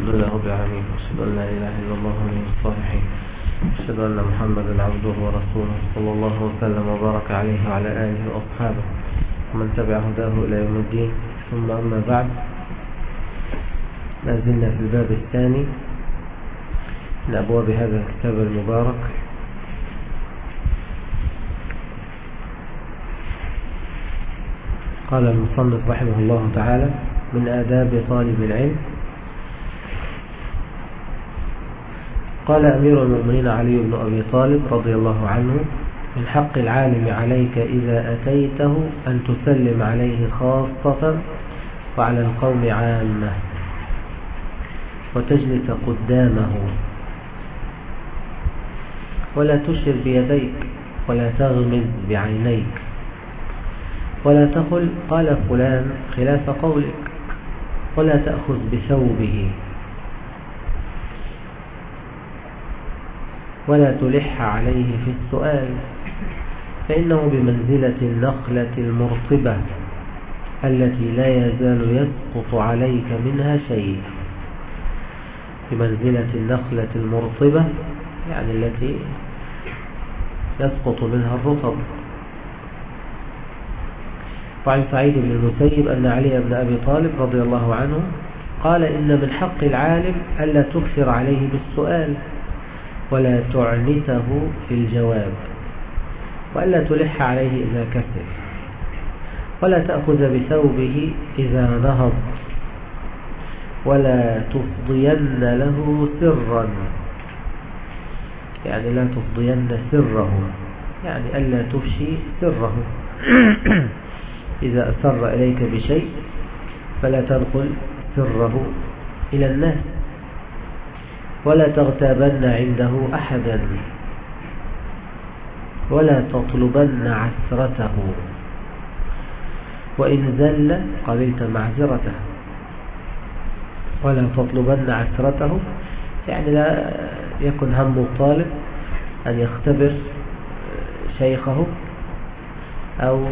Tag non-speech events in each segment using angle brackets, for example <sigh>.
الحمد لله رب العالمين وأشهد أن لا إله إلا الله ولي الصالحين اشهد أن محمدا عبده ورسوله صلى الله وسلم وبارك عليه وعلى آله وأصحابه ومن تبع هداه إلى يوم الدين. ثم أما بعد ما زلنا في الباب الثاني من أبواب هذا الكتاب المبارك. قال المصنف رحمه الله تعالى من آداب طالب العلم قال أمير المؤمنين علي بن أبي طالب رضي الله عنه من حق العالم عليك إذا أتيته أن تسلم عليه خاصة وعلى القوم عامة وتجلس قدامه ولا تشر بيديك ولا تغمز بعينيك ولا تقل قال فلان خلاف قولك ولا تأخذ بثوبه. ولا تلح عليه في السؤال. فإنه بمنزلة النخلة المرطبة التي لا يزال يسقط عليك منها شيء. بمنزلة النخلة المرطبة يعني التي يسقط منها الرطب. وعن سعيد بن المسيب أن علي بن أبي طالب رضي الله عنه قال إن من حق العالم ألا تكثر عليه بالسؤال. ولا تعنته في الجواب وألا تلح عليه إذا كثر ولا تأخذ بثوبه إذا نهض ولا تفضين له سرا يعني لا تفضين سره يعني ألا تفشي سره. <coughs> إذا أسر إليك بشيء فلا تنقل سره إلى الناس. ولا تغتابن عنده أحدا. ولا تطلبن عسرته وإن زل قبلت معذرته. ولا تطلبن عسرته يعني لا يكن هم الطالب أن يختبر شيخه أو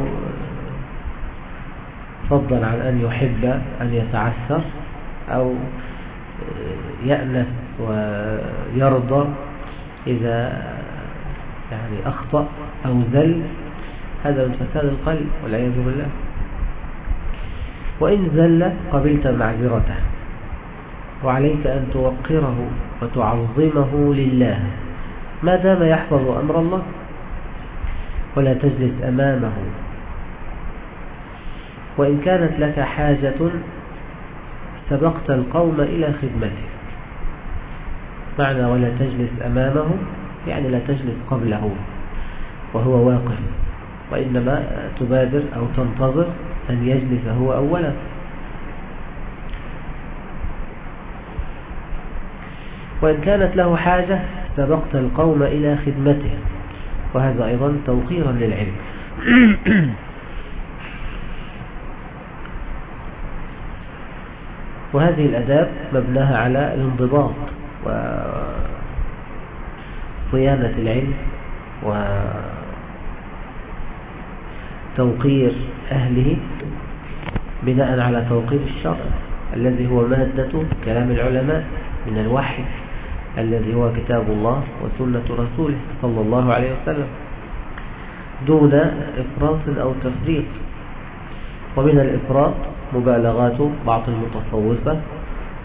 فضلا عن أن يحب أن يتعثر أو يأنس ويرضى إذا يعني أخطأ أو زل هذا من فساد القلب والعياذ بالله. وإن زل قبلت معذرته وعليك أن توقره وتعظمه لله. ما دام يحفظ أمر الله ولا تجلس أمامه. وإن كانت لك حاجة سبقت القوم إلى خدمته. معنى ولا تجلس أمامه يعني لا تجلس قبله وهو واقف وإنما تبادر أو تنتظر أن يجلس هو أولا. وإن كانت له حاجة سبقت القوم إلى خدمته. وهذا أيضا توقيرا للعلم. <clears throat> وهذه الأداب مبناها على الانضباط وصيانة العلم وتوقير أهله بناء على توقير الشرع الذي هو مادة كلام العلماء من الوحي الذي هو كتاب الله وسنة رسوله صلى الله عليه وسلم دون إفراط أو تفريط. ومن الإفراط مبالغات بعض المتصوفة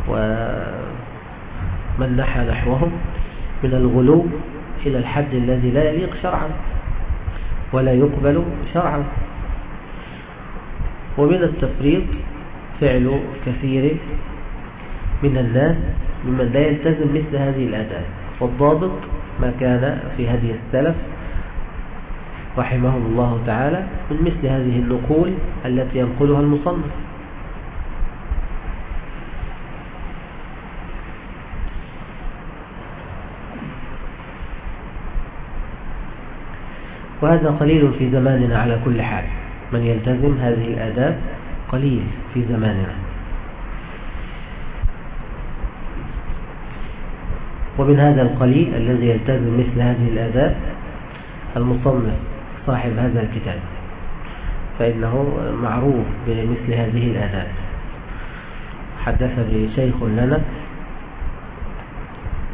ومن نحى نحوهم من الغلو إلى الحد الذي لا يليق شرعا ولا يقبل شرعا. ومن التفريط فعل كثير من الناس ممن لا يلتزم مثل هذه الآداب والضابط ما كان في هدي السلف رحمهم الله تعالى من مثل هذه النقول التي ينقلها المصنف. وهذا قليل في زماننا على كل حال. من يلتزم هذه الآداب قليل في زماننا. ومن هذا القليل الذي يلتزم مثل هذه الآداب المصنف صاحب هذا الكتاب. فإنه معروف بمثل هذه الآداب. حدثني شيخ لنا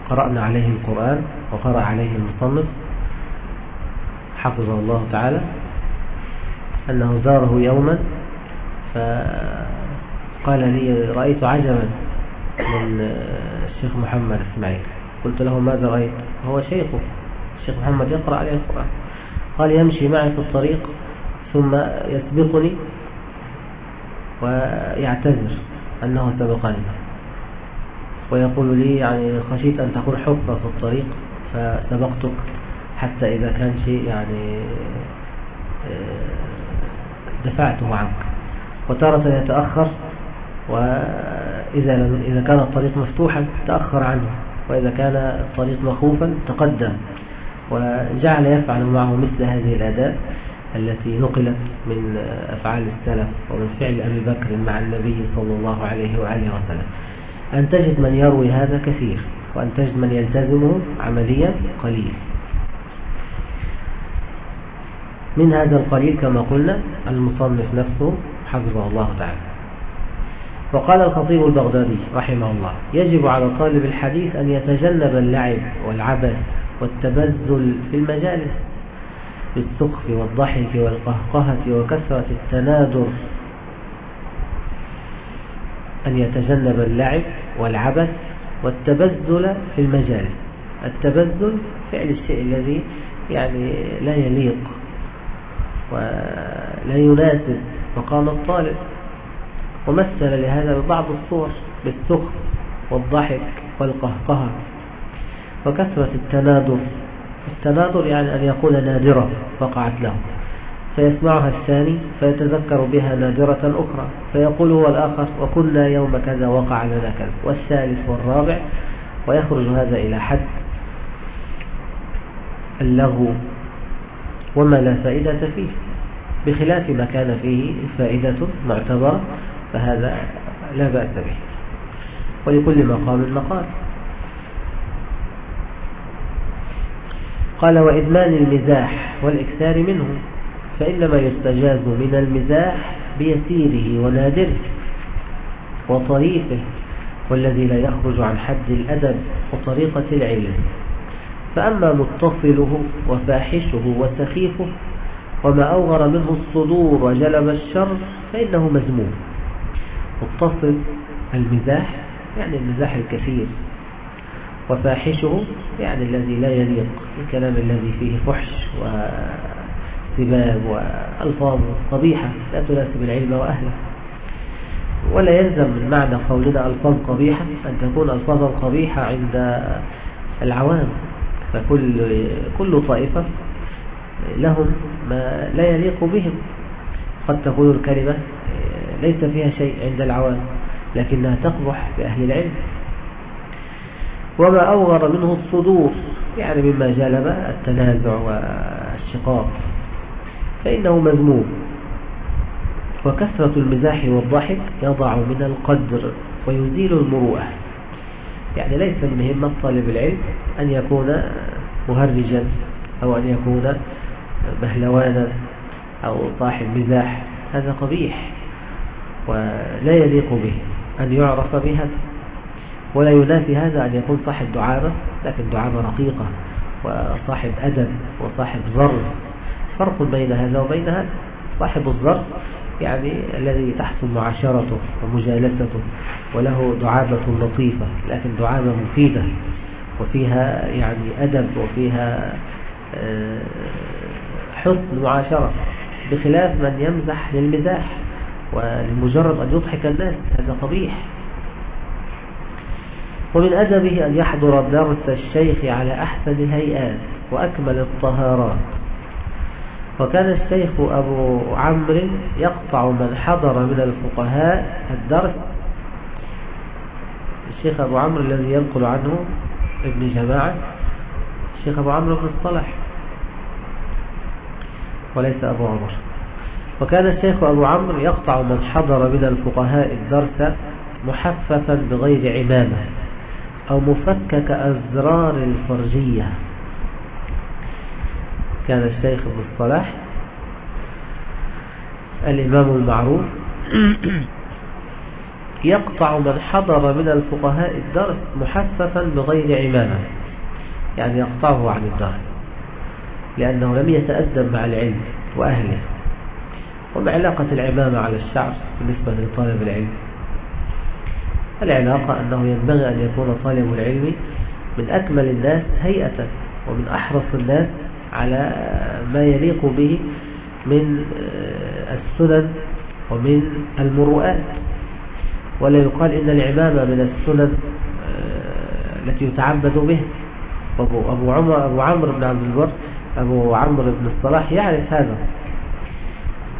قرأنا عليه القرآن وقرأ عليه المصنف حفظه الله تعالى أنه زاره يوما فقال لي رأيت عجبا من الشيخ محمد إسماعيل. قلت له ماذا رأيت؟ هو شيخه. الشيخ محمد يقرأ عليه القرآن. قال يمشي معي في الطريق ثم يسبقني ويعتذر أنه سبقني. ويقول لي يعني خشيت أن تكون حفرة في الطريق فسبقتك. حتى إذا كان شيء يعني آه، دفعته عنك وتارة يتأخر وإذا إذا كان الطريق مفتوحا تأخر عنه وإذا كان الطريق مخوفا تقدم. وجعل يفعل معه مثل هذه الأداء التي نقلت من أفعال السلف ومن فعل أبي بكر مع النبي صلى الله عليه وآله وسلم. أن تجد من يروي هذا كثير وأن تجد من يلتزمه عمليا قليل. من هذا القليل كما قلنا المصنف نفسه حفظه الله تعالى. وقال الخطيب البغدادي رحمه الله يجب على طالب الحديث أن يتجنب اللعب والعبث والتبذل في المجالس بالسخف والضحك والقهقهة وكثرة التنادر أن يتجنب اللعب والعبث والتبذل في المجالس. التبذل فعل الشيء الذي يعني لا يليق. ولا يناسب مقام الطالب. ومثل لهذا ببعض الصور بالسخف والضحك والقهقهة وكثرة التنادر التنادر يعني أن يقول نادرة وقعت له. فيسمعها الثاني فيتذكر بها نادرة أخرى. فيقول هو الآخر وكنا يوم كذا وقع لنا كذا والثالث والرابع. ويخرج هذا إلى حد. اللغو. وما لا فائدة فيه. بخلاف ما كان فيه فائدة معتبرة فهذا لا بأس به. ولكل مقام مقال. قال وإدمان المزاح والإكثار منه فإنما يستجاز من المزاح بيسيره ونادره وطريقه والذي لا يخرج عن حد الأدب وطريقة العلم. فأما متصله وفاحشه وسخيفه وما أوغر منه الصدور وجلب الشر فإنه مذموم. متصل المزاح يعني المزاح الكثير. وفاحشه يعني الذي لا يليق الكلام الذي فيه فحش وسباب وألفاظ قبيحة لا تناسب العلم وأهله. ولا يلزم من معنى قولنا ألفاظ قبيحة أن تكون ألفاظا قبيحة عند العوام. فكل كل طائفة لهم ما لا يليق بهم. قد تكون الكلمة ليس فيها شيء عند العوام لكنها تقبح بأهل العلم. وما أوغر منه الصدور يعني مما جلب التنازع والشقاق. فإنه مذموم. وكثرة المزاح والضحك يضع من القدر ويزيل المروءة. يعني ليس من همة طالب العلم أن يكون مهرجا أو أن يكون بهلوانا أو صاحب مزاح. هذا قبيح ولا يليق به أن يعرف بهذا. ولا ينافي هذا أن يكون صاحب دعابة لكن دعابة رقيقة وصاحب أدب وصاحب ظرف. فرق بين هذا وبين هذا. صاحب الظرف يعني الذي تحسن معاشرته ومجالسته وله دعابة لطيفة لكن دعابة مفيدة وفيها يعني أدب وفيها آه، حسن معاشرة بخلاف من يمزح للمزاح ولمجرد أن يضحك الناس هذا قبيح ومن أدبه أن يحضر درس الشيخ على أحسن الهيئات وأكمل الطهارات. وكان الشيخ أبو عمرو يقطع من حضر من الفقهاء الدرس. الشيخ أبو عمرو الذي ينقل عنه ابن جماعة. الشيخ أبو عمرو بن الصلح وليس أبو عمر. وكان الشيخ أبو عمرو يقطع من حضر من الفقهاء الدرس محففا بغير عمامة أو مفكك أزرار الفرجية. كان الشيخ ابن الصلاح الإمام المعروف <clears throat> يقطع من حضر من الفقهاء الدرس محففا بغير عمامة. يعني يقطعه عن الدرس. لأنه لم يتأدب مع العلم وأهله. وما علاقة العمامة على الشعر بالنسبة لطالب العلم؟ العلاقة أنه ينبغي أن يكون طالب العلم من أكمل الناس هيئة ومن أحرص الناس على ما يليق به من آه، السنن ومن المروءات. ولا يقال إن العمامة من السنن آه، التي يتعبد به. أبو, أبو, عمر أبو عمرو بن عبد البر أبو عمرو بن الصلاح يعرف هذا.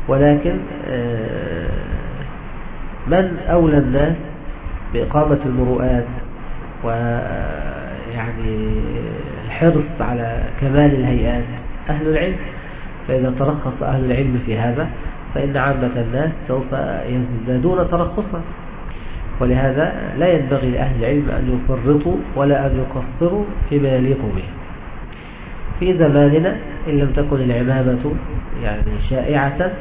ولكن آه، من أولى الناس بإقامة المروءات؟ ويعني الحرص على كمال الهيئات أهل العلم فإذا ترخص أهل العلم في هذا فإن عامة الناس سوف يزدادون ترخصا. ولهذا لا ينبغي لأهل العلم أن يفرطوا ولا أن يقصروا فيما يليق به. في زماننا إن لم تكن العمامة يعني شائعة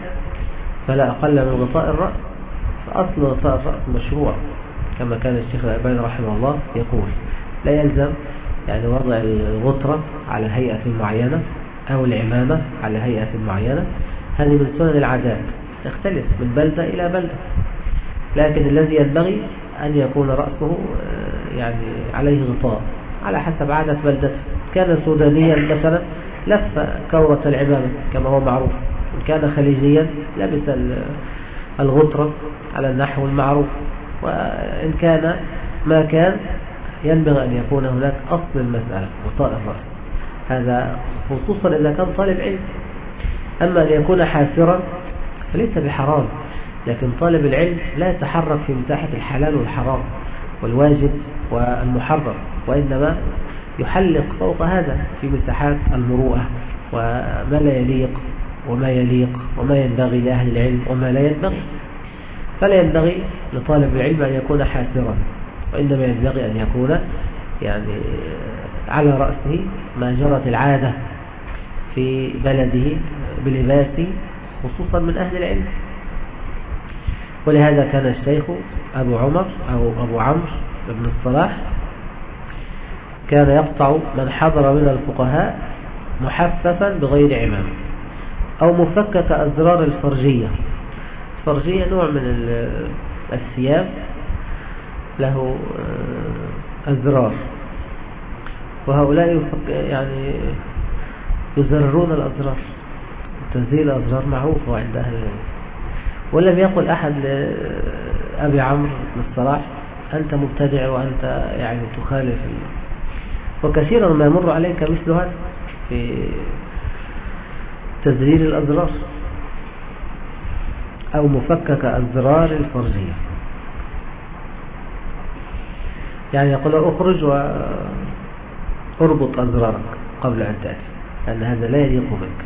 فلا أقل من غطاء الرأس. فأصل غطاء الرأس مشروع كما كان الشيخ الألباني رحمه الله يقول لا يلزم يعني وضع الغطرة على هيئة معينة أو العمامة على هيئة معينة. هذه من سنن العادات تختلف من بلدة إلى بلدة. لكن الذي ينبغي أن يكون رأسه آه، يعني عليه غطاء على حسب عادة بلدته. كان سودانيا مثلا لف كورة العمامة كما هو معروف. كان خليجيا لبس الغطرة على النحو المعروف. وإن كان ما كان ينبغي أن يكون هناك أصل المسألة غطاء الرأس هذا خصوصا إذا كان طالب علم. أما أن يكون حاسرا فليس بحرام لكن طالب العلم لا يتحرك في مساحة الحلال والحرام والواجب والمحرم وإنما يحلق فوق هذا في مساحات المروءة وما لا يليق وما يليق وما ينبغي لأهل العلم وما لا ينبغي. فلا ينبغي لطالب العلم أن يكون حاسرا. وإنما ينبغي أن يكون يعني على رأسه ما جرت العادة في بلده بلباس خصوصا من أهل العلم. ولهذا كان الشيخ أبو عمر أو أبو عمرو بن الصلاح كان يقطع من حضر من الفقهاء محففا بغير عمام أو مفكك أزرار الفرجية. الفرجية نوع من الثياب له آه، أزرار. وهؤلاء يعني يزررون الأزرار. تنزيل الأزرار معروف عند أهل العلم. ولم يقل أحد لأبي عمرو بن الصلاح أنت مبتدع وأنت يعني تخالف وكثيرا ما يمر عليك مثل هذا في تزرير الأزرار أو مفكك أزرار الفرجية يعني يقول أخرج وأربط أزرارك قبل أن تأتي لأن هذا لا يليق بك.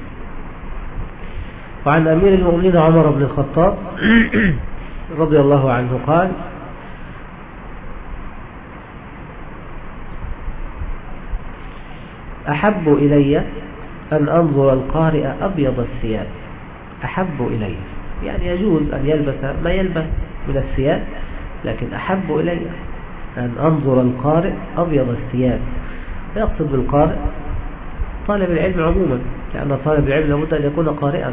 وعن أمير المؤمنين عمر بن الخطاب <coughs> رضي الله عنه قال أحب إلي أن أنظر القارئ أبيض الثياب. أحب إلي. يعني يجوز أن يلبس ما يلبس من الثياب لكن أحب إلي. أن أنظر القارئ أبيض الثياب. يقصد بالقارئ طالب العلم عموما لأن طالب العلم لابد أن يكون قارئا.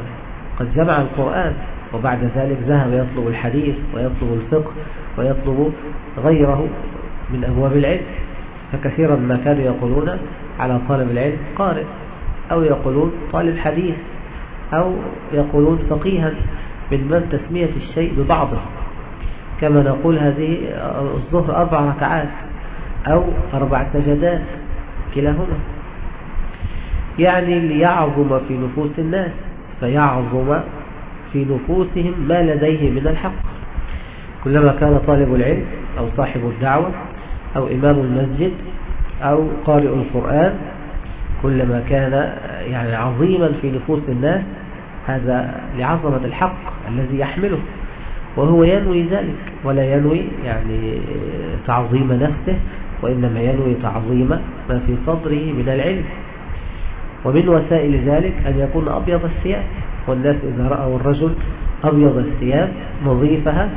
قد جمع القرآن وبعد ذلك ذهب يطلب الحديث ويطلب الفقه ويطلب غيره من أبواب العلم. فكثيرا ما كانوا يقولون على طالب العلم قارئ أو يقولون طالب حديث أو يقولون فقيها من من تسمية الشيء ببعضه. كما نقول هذه الظهر أربع ركعات أو أربع سجدات كلاهما. يعني ليعظم في نفوس الناس فيعظم في نفوسهم ما لديه من الحق. كلما كان طالب العلم أو صاحب الدعوة أو إمام المسجد أو قارئ القرآن كلما كان يعني عظيما في نفوس الناس هذا لعظمة الحق الذي يحمله. وهو ينوي ذلك ولا ينوي يعني تعظيم نفسه وإنما ينوي تعظيم ما في صدره من العلم. ومن وسائل ذلك أن يكون أبيض الثياب والناس إذا رأوا الرجل أبيض الثياب نظيفها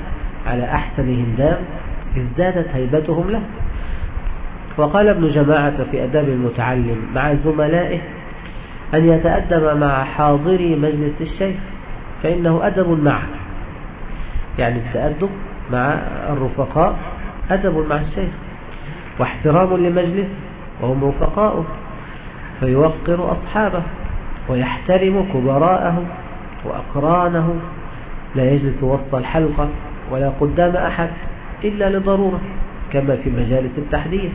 على أحسن هندام ازدادت هيبتهم له. وقال ابن جماعة في أداب المتعلم مع زملائه أن يتأدب مع حاضري مجلس الشيخ فإنه أدب معه. يعني التأدب مع الرفقاء أدب مع الشيخ واحترام لمجلس وهم رفقاؤه فيوقر أصحابه ويحترم كبراءه وأقرانه لا يجلس وسط الحلقة ولا قدام أحد إلا لضرورة كما في مجالس التحديث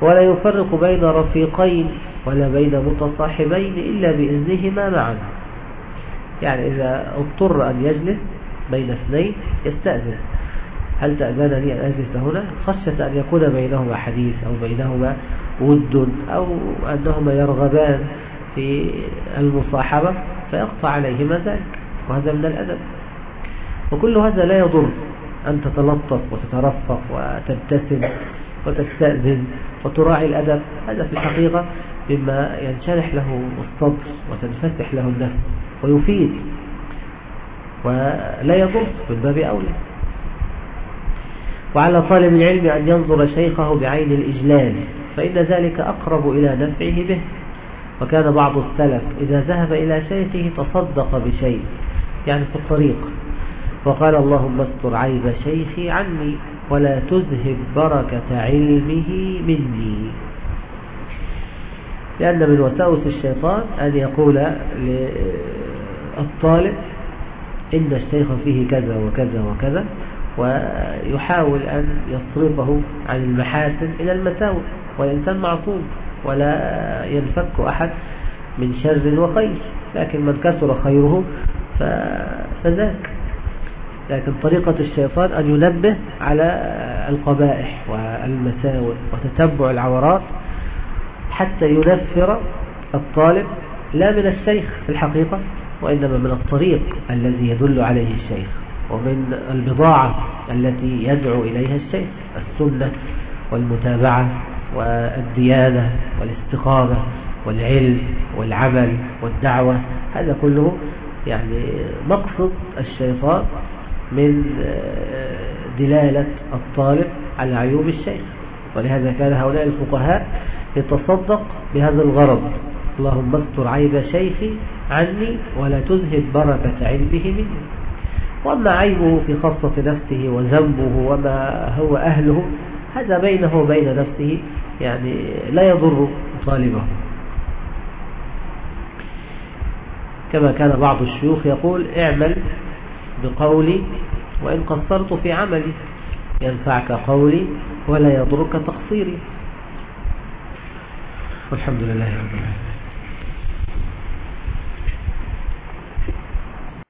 ولا يفرق بين رفيقين ولا بين متصاحبين إلا بإذنهما معا. يعني إذا اضطر أن يجلس بين اثنين يستأذن. هل تأذنني أن أجلس هنا؟ خشية أن يكون بينهما حديث أو بينهما ود أو أنهما يرغبان في المصاحبة فيقطع عليهما ذلك وهذا من الأدب. وكل هذا لا يضر أن تتلطف وتترفق وتبتسم وتستأذن وتراعي الأدب. هذا في الحقيقة مما ينشرح له الصدر وتنفتح له النفس ويفيد ولا يضر من باب أولى. وعلى طالب العلم أن ينظر شيخه بعين الإجلال فإن ذلك أقرب إلى نفعه به. وكان بعض السلف إذا ذهب إلى شيخه تصدق بشيء يعني في الطريق. وقال اللهم استر عيب شيخي عني ولا تذهب بركة علمه مني. لأن من وساوس الشيطان أن يقول للطالب إن الشيخ فيه كذا وكذا وكذا ويحاول أن يصرفه عن المحاسن إلى المساوئ والإنسان معصوم ولا ينفك أحد من شر وخير لكن من كثر خيره فذاك. لكن طريقة الشيطان أن ينبه على القبائح والمساوئ وتتبع العورات حتى ينفر الطالب لا من الشيخ في الحقيقة. وإنما من الطريق الذي يدل عليه الشيخ ومن البضاعة التي يدعو إليها الشيخ السنة والمتابعة والديانة والاستقامة والعلم والعمل والدعوة هذا كله يعني مقصد الشيطان من دلالة الطالب على عيوب الشيخ. ولهذا كان هؤلاء الفقهاء يتصدق بهذا الغرض. اللهم استر عيب شيخي عني ولا تذهب بركة علمه مني. وأما عيبه في خاصة نفسه وذنبه وما هو أهله هذا بينه وبين نفسه يعني لا يضر طالبه. كما كان بعض الشيوخ يقول اعمل بقولي وإن قصرت في عملي ينفعك قولي ولا يضرك تقصيري. والحمد لله رب العالمين.